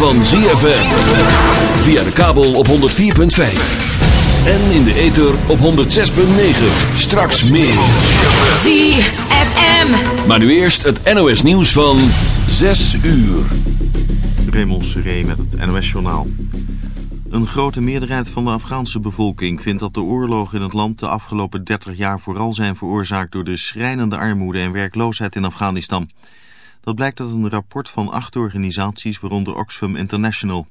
Van ZFM. Via de kabel op 104.5. En in de ether op 106.9. Straks meer. ZFM. Maar nu eerst het NOS nieuws van 6 uur. Raymond Seré met het NOS-journaal. Een grote meerderheid van de Afghaanse bevolking vindt dat de oorlogen in het land de afgelopen 30 jaar vooral zijn veroorzaakt door de schrijnende armoede en werkloosheid in Afghanistan. Dat blijkt uit een rapport van acht organisaties, waaronder Oxfam International.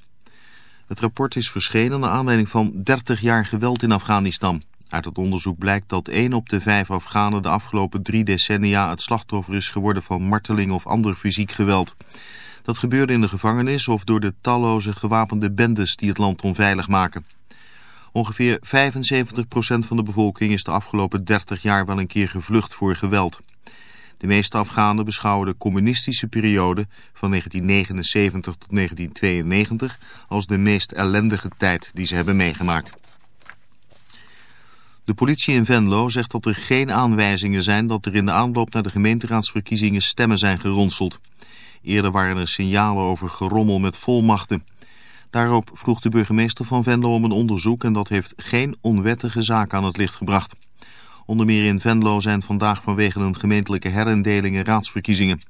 Het rapport is verschenen naar aanleiding van 30 jaar geweld in Afghanistan. Uit het onderzoek blijkt dat 1 op de 5 Afghanen de afgelopen drie decennia het slachtoffer is geworden van marteling of ander fysiek geweld. Dat gebeurde in de gevangenis of door de talloze gewapende bendes die het land onveilig maken. Ongeveer 75% van de bevolking is de afgelopen 30 jaar wel een keer gevlucht voor geweld. De meeste Afghanen beschouwen de communistische periode van 1979 tot 1992 als de meest ellendige tijd die ze hebben meegemaakt. De politie in Venlo zegt dat er geen aanwijzingen zijn dat er in de aanloop naar de gemeenteraadsverkiezingen stemmen zijn geronseld. Eerder waren er signalen over gerommel met volmachten. Daarop vroeg de burgemeester van Venlo om een onderzoek en dat heeft geen onwettige zaak aan het licht gebracht. Onder meer in Venlo zijn vandaag vanwege een gemeentelijke herindeling raadsverkiezingen.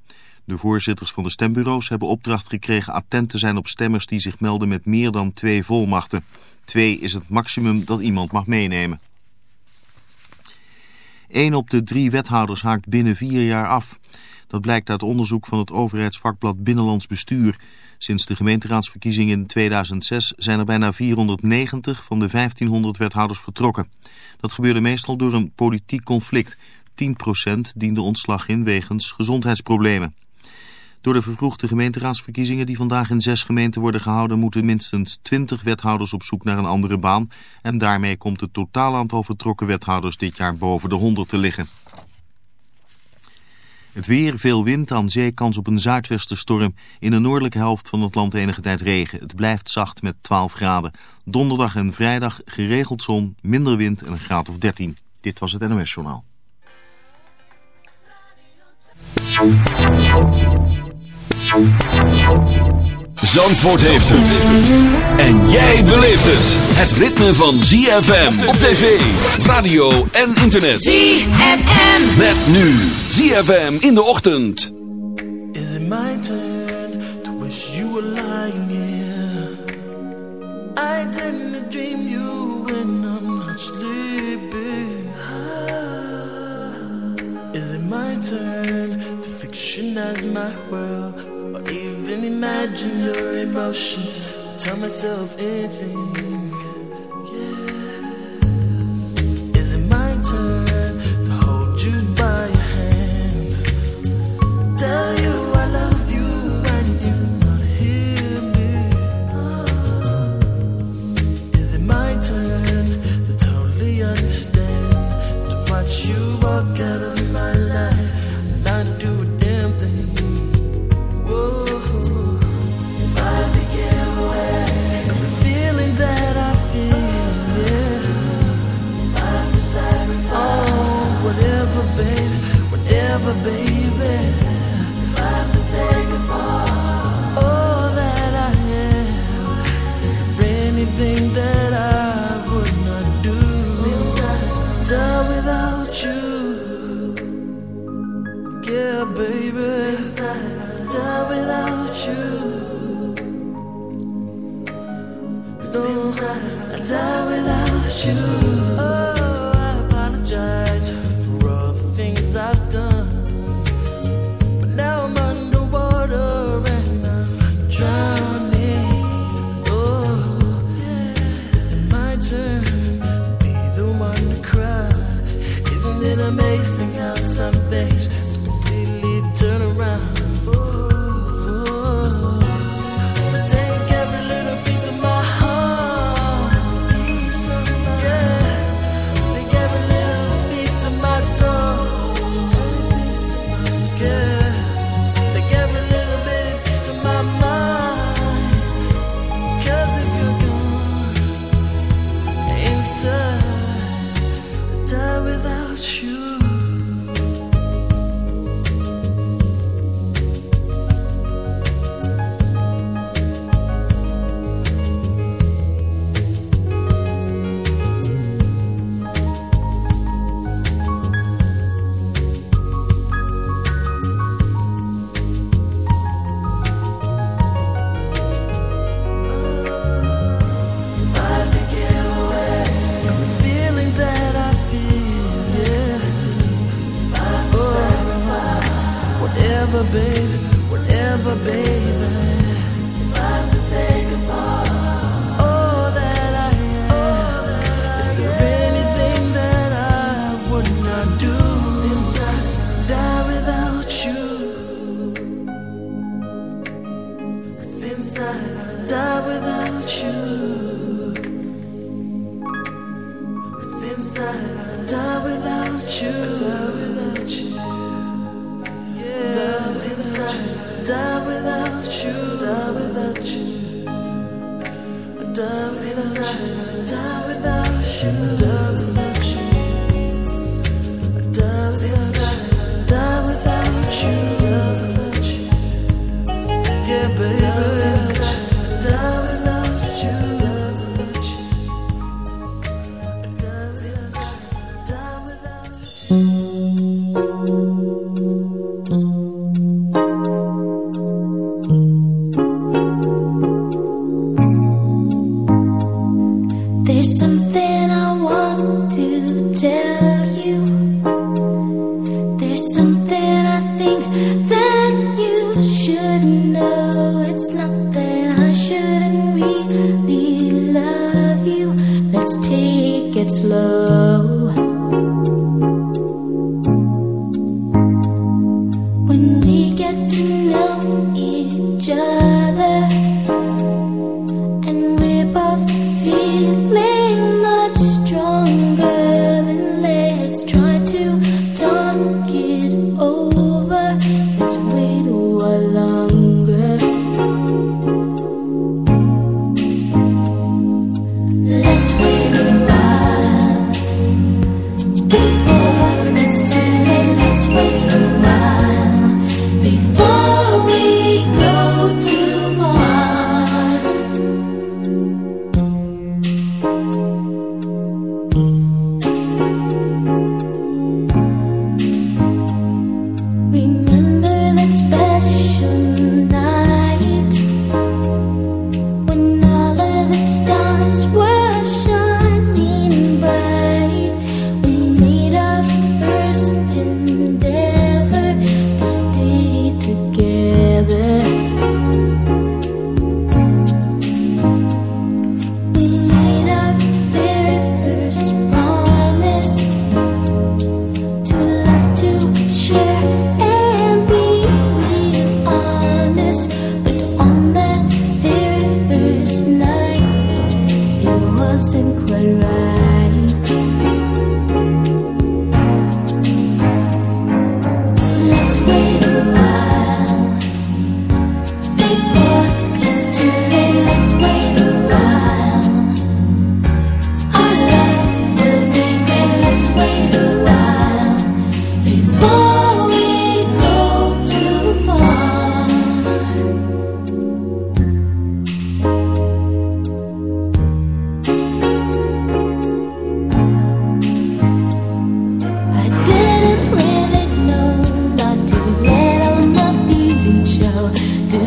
De voorzitters van de stembureaus hebben opdracht gekregen attent te zijn op stemmers die zich melden met meer dan twee volmachten. Twee is het maximum dat iemand mag meenemen. Eén op de drie wethouders haakt binnen vier jaar af. Dat blijkt uit onderzoek van het overheidsvakblad Binnenlands Bestuur. Sinds de gemeenteraadsverkiezingen in 2006 zijn er bijna 490 van de 1500 wethouders vertrokken. Dat gebeurde meestal door een politiek conflict. 10% diende ontslag in wegens gezondheidsproblemen. Door de vervroegde gemeenteraadsverkiezingen die vandaag in zes gemeenten worden gehouden... moeten minstens 20 wethouders op zoek naar een andere baan. En daarmee komt het totaal aantal vertrokken wethouders dit jaar boven de 100 te liggen. Het weer, veel wind, aan zee kans op een zuidwestenstorm. In de noordelijke helft van het land enige tijd regen. Het blijft zacht met 12 graden. Donderdag en vrijdag geregeld zon, minder wind en een graad of 13. Dit was het NOS Journaal. Zandvoort heeft het. En jij beleeft het. Het ritme van ZFM op tv, radio en internet. ZFM. Met nu ZFM in de ochtend. Is it my turn to wish you were lying here? I tend to dream you when I'm not sleeping. Is it my turn to fictionize my world? Even imagine your emotions? Tell myself anything. Yeah. Is it my turn to hold you by your hands? Tell you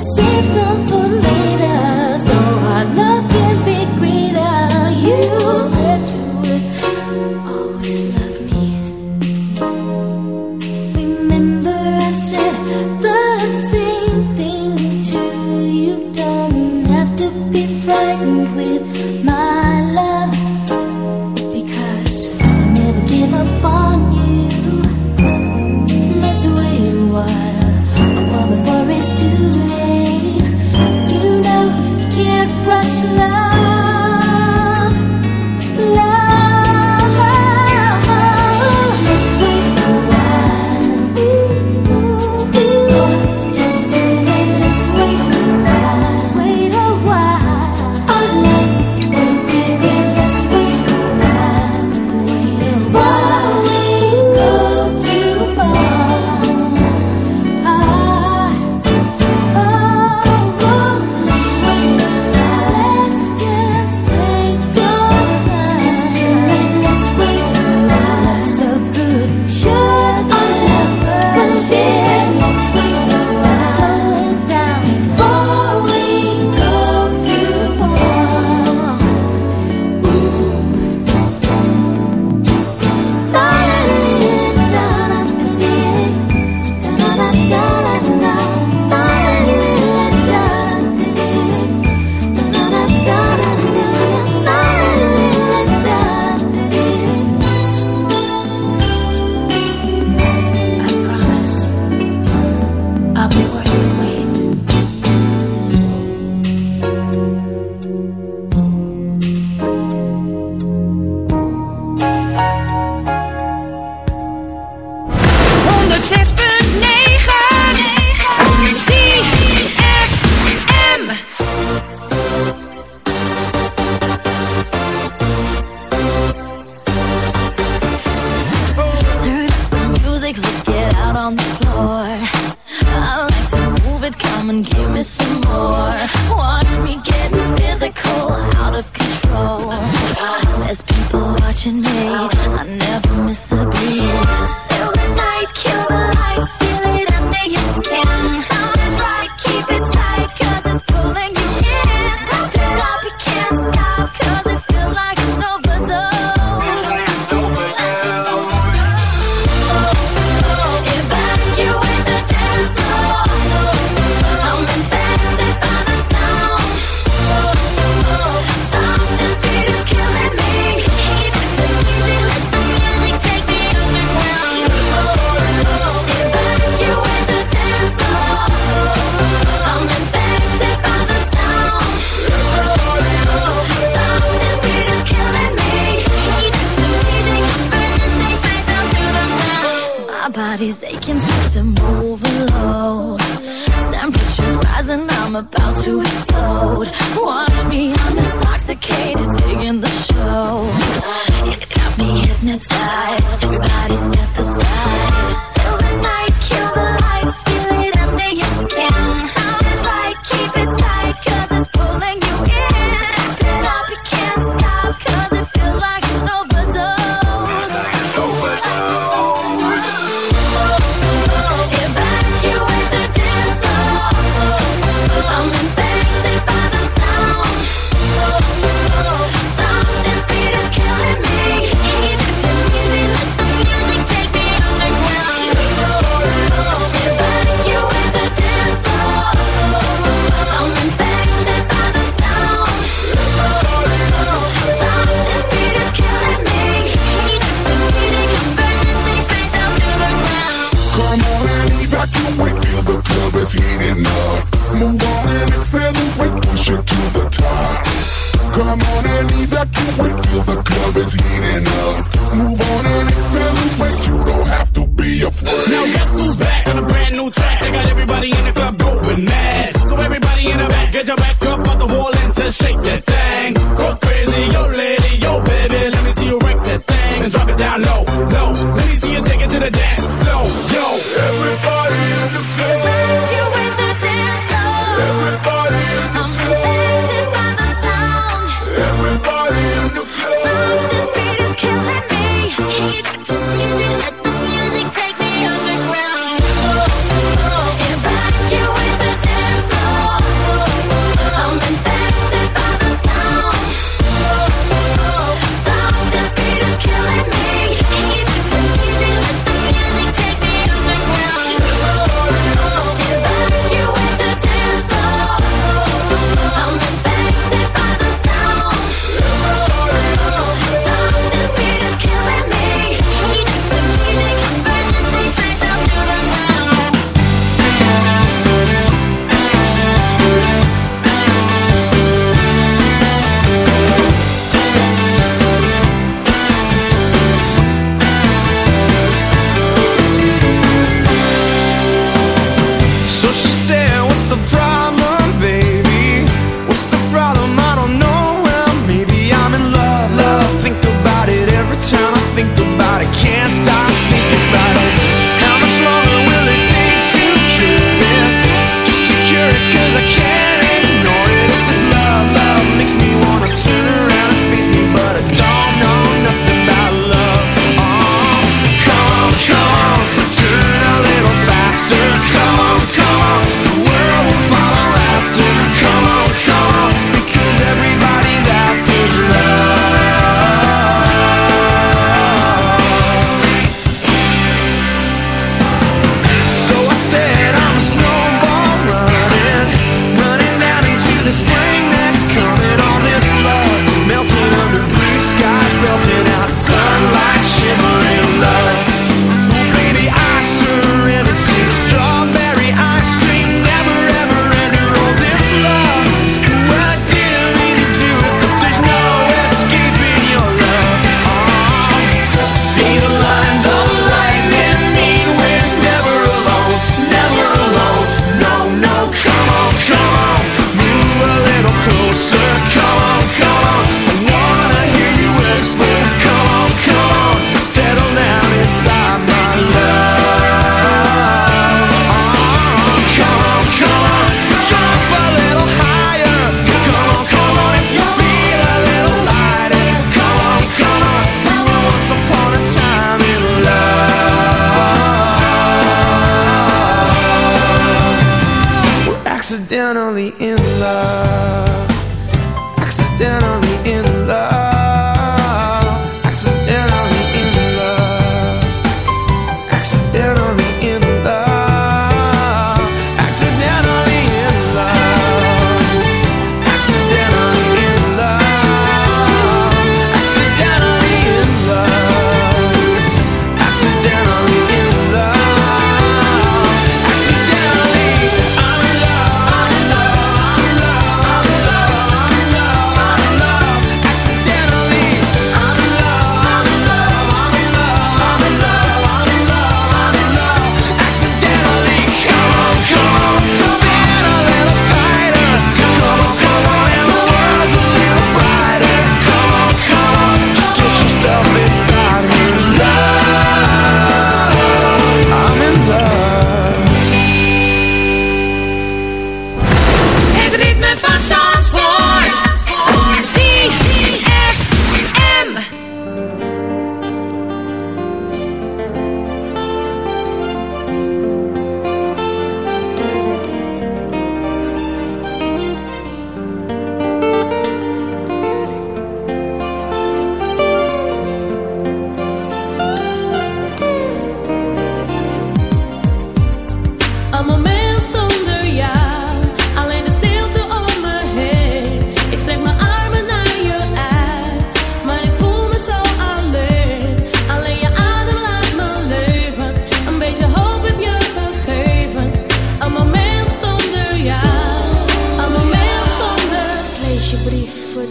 saves all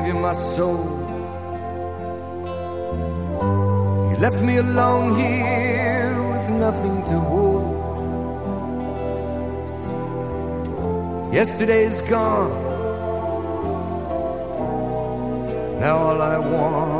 give you my soul. You left me alone here with nothing to hold. Yesterday's gone. Now all I want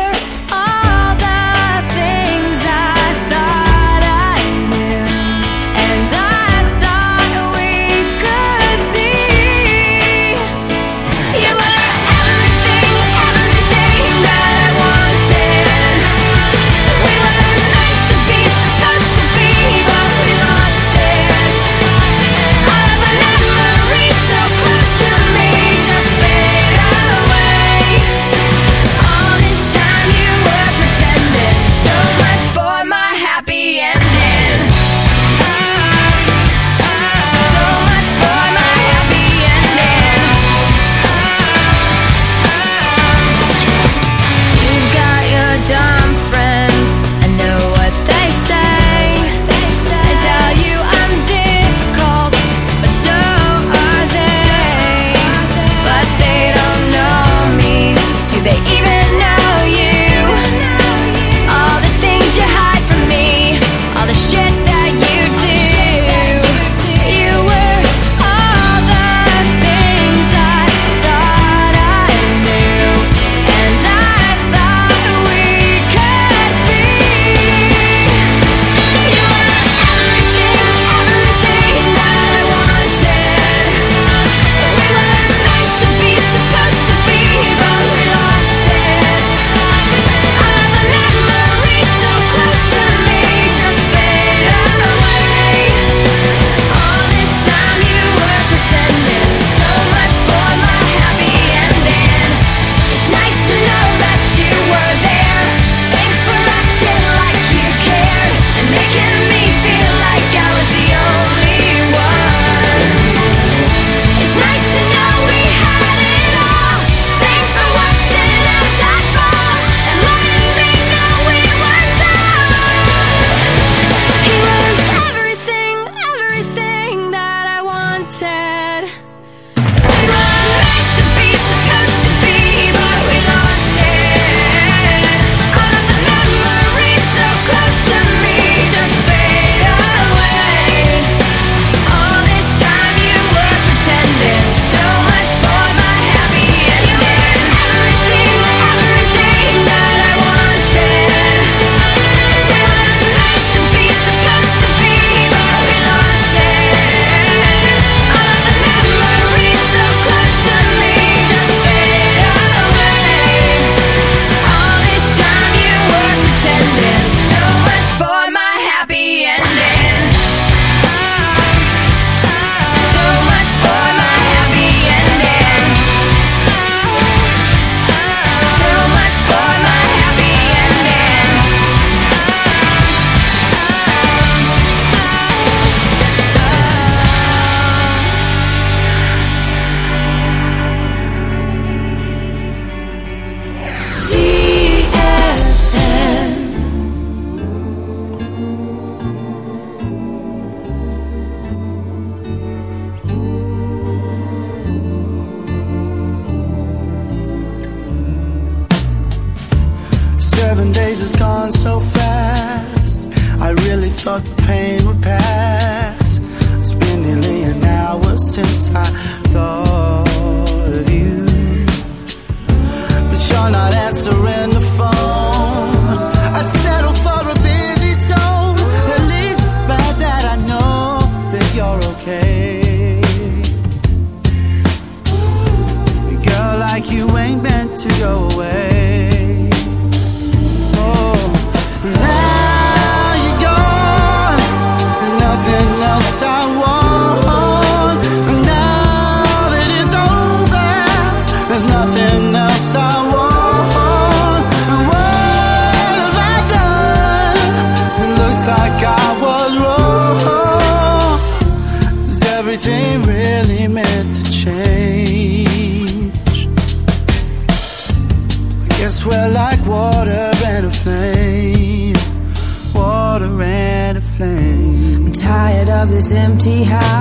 thought the pain would pass. This empty house.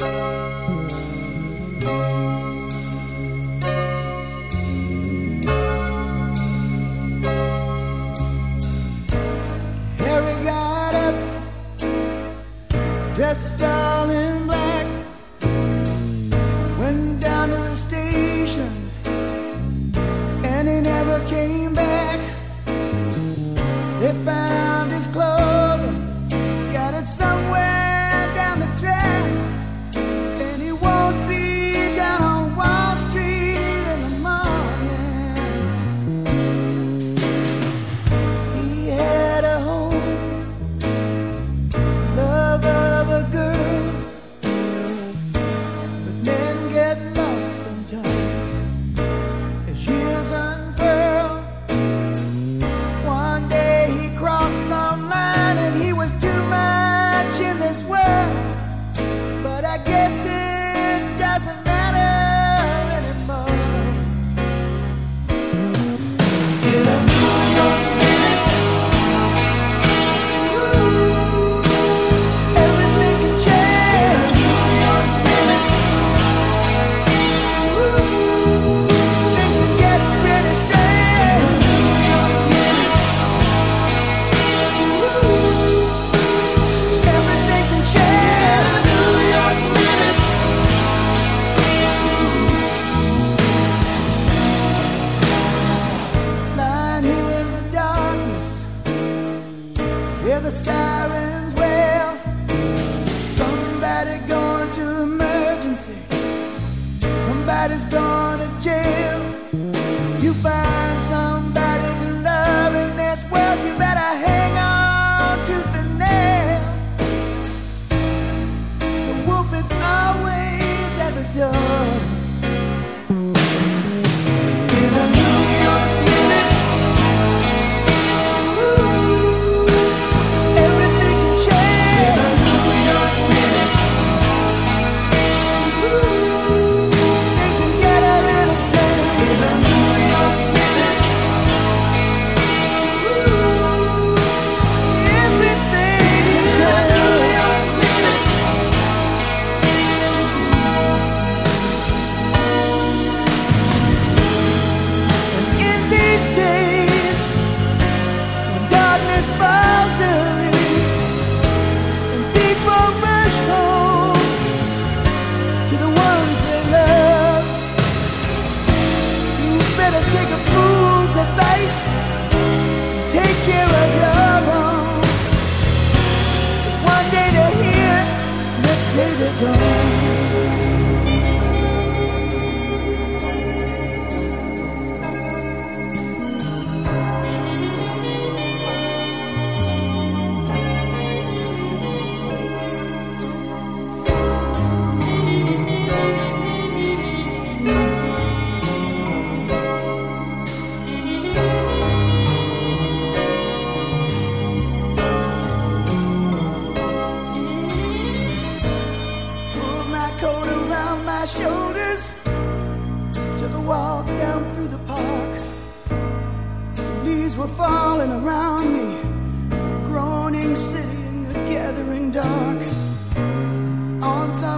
Música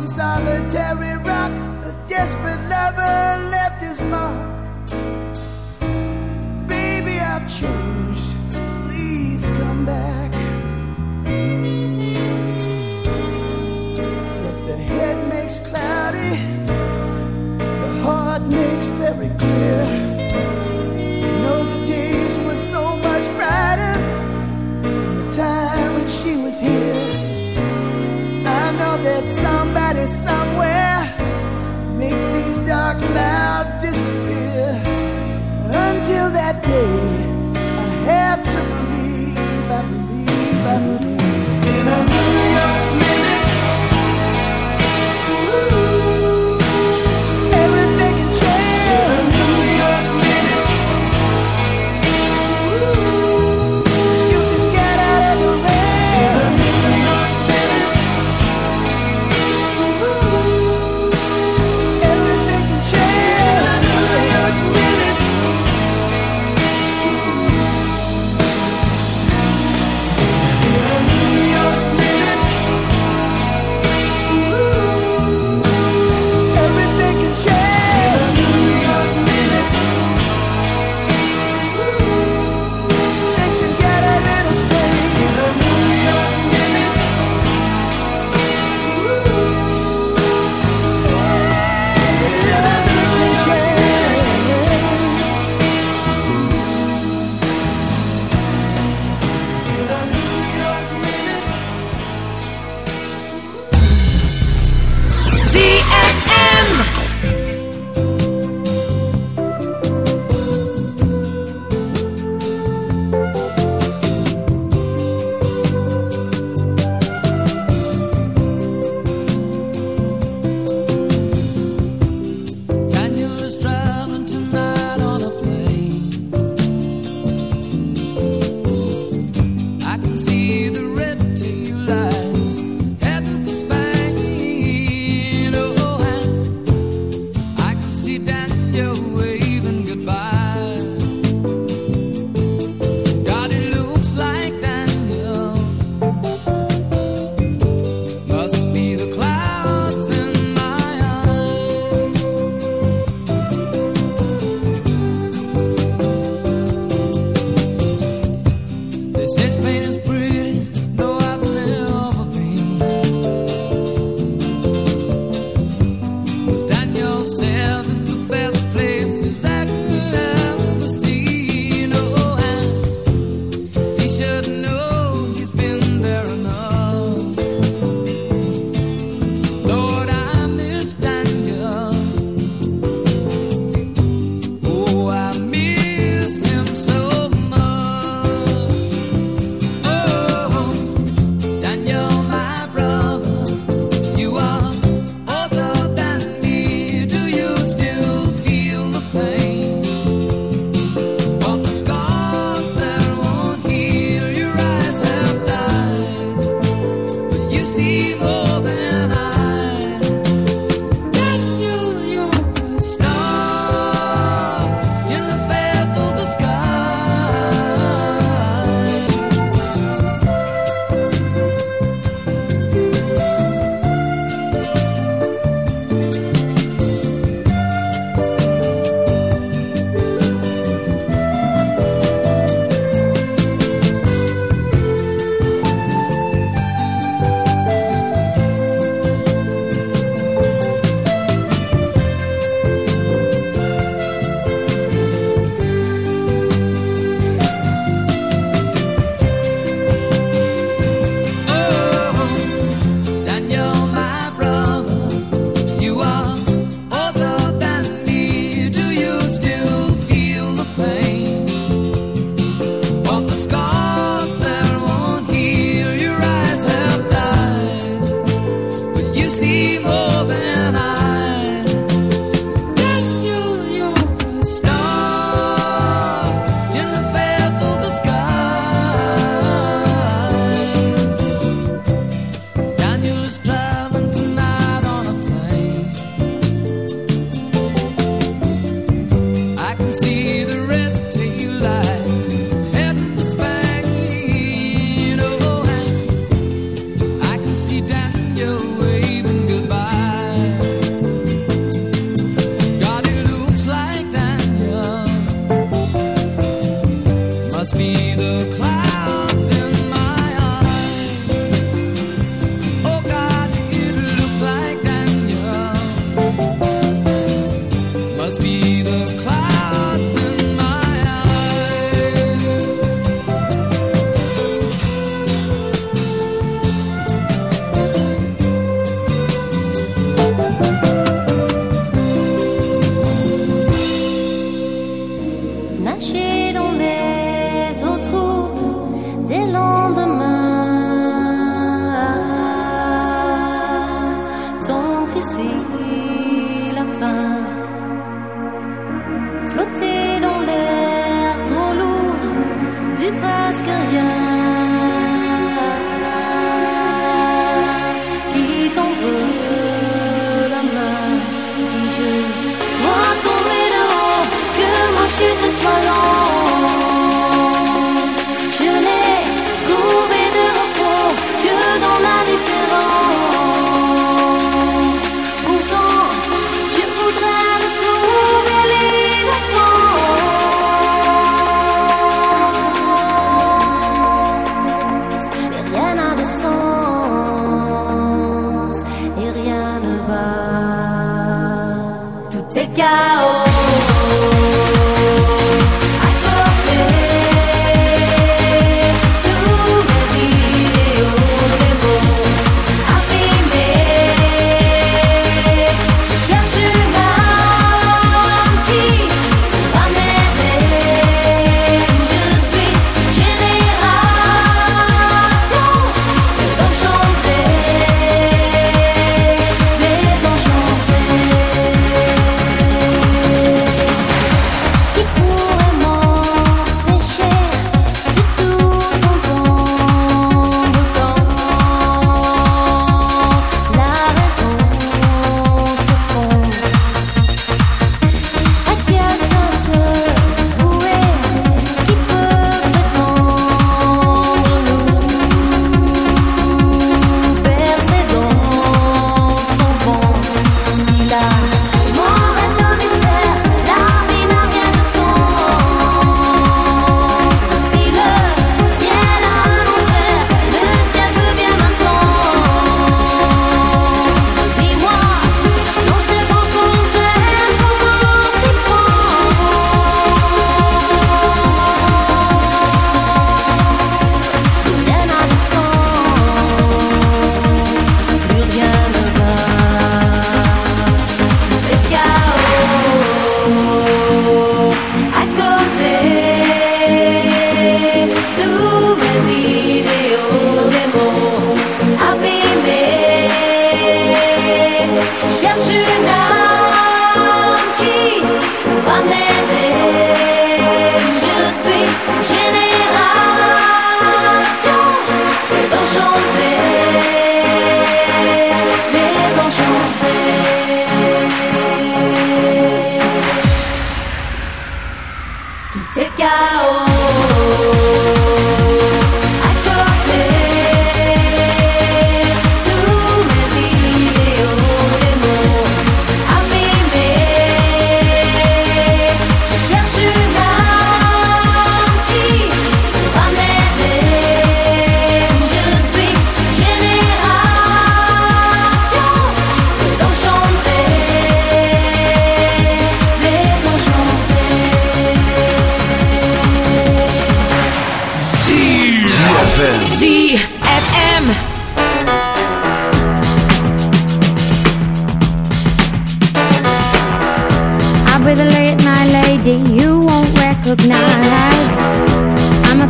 some solitary rock. A desperate lover left his mark. day.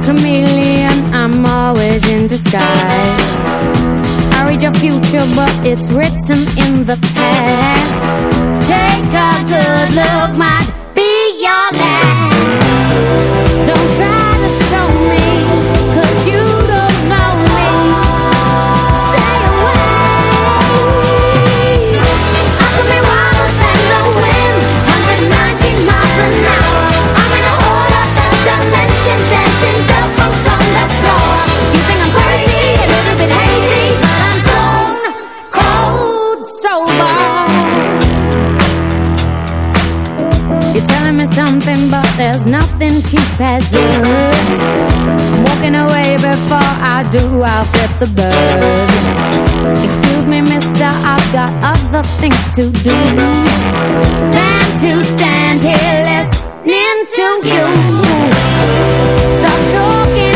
chameleon, I'm always in disguise. I read your future, but it's written in the past. Take a good look, my I'm Walking away before I do I'll flip the bird Excuse me mister I've got other things to do. Than to stand here listening to you. Stop talking.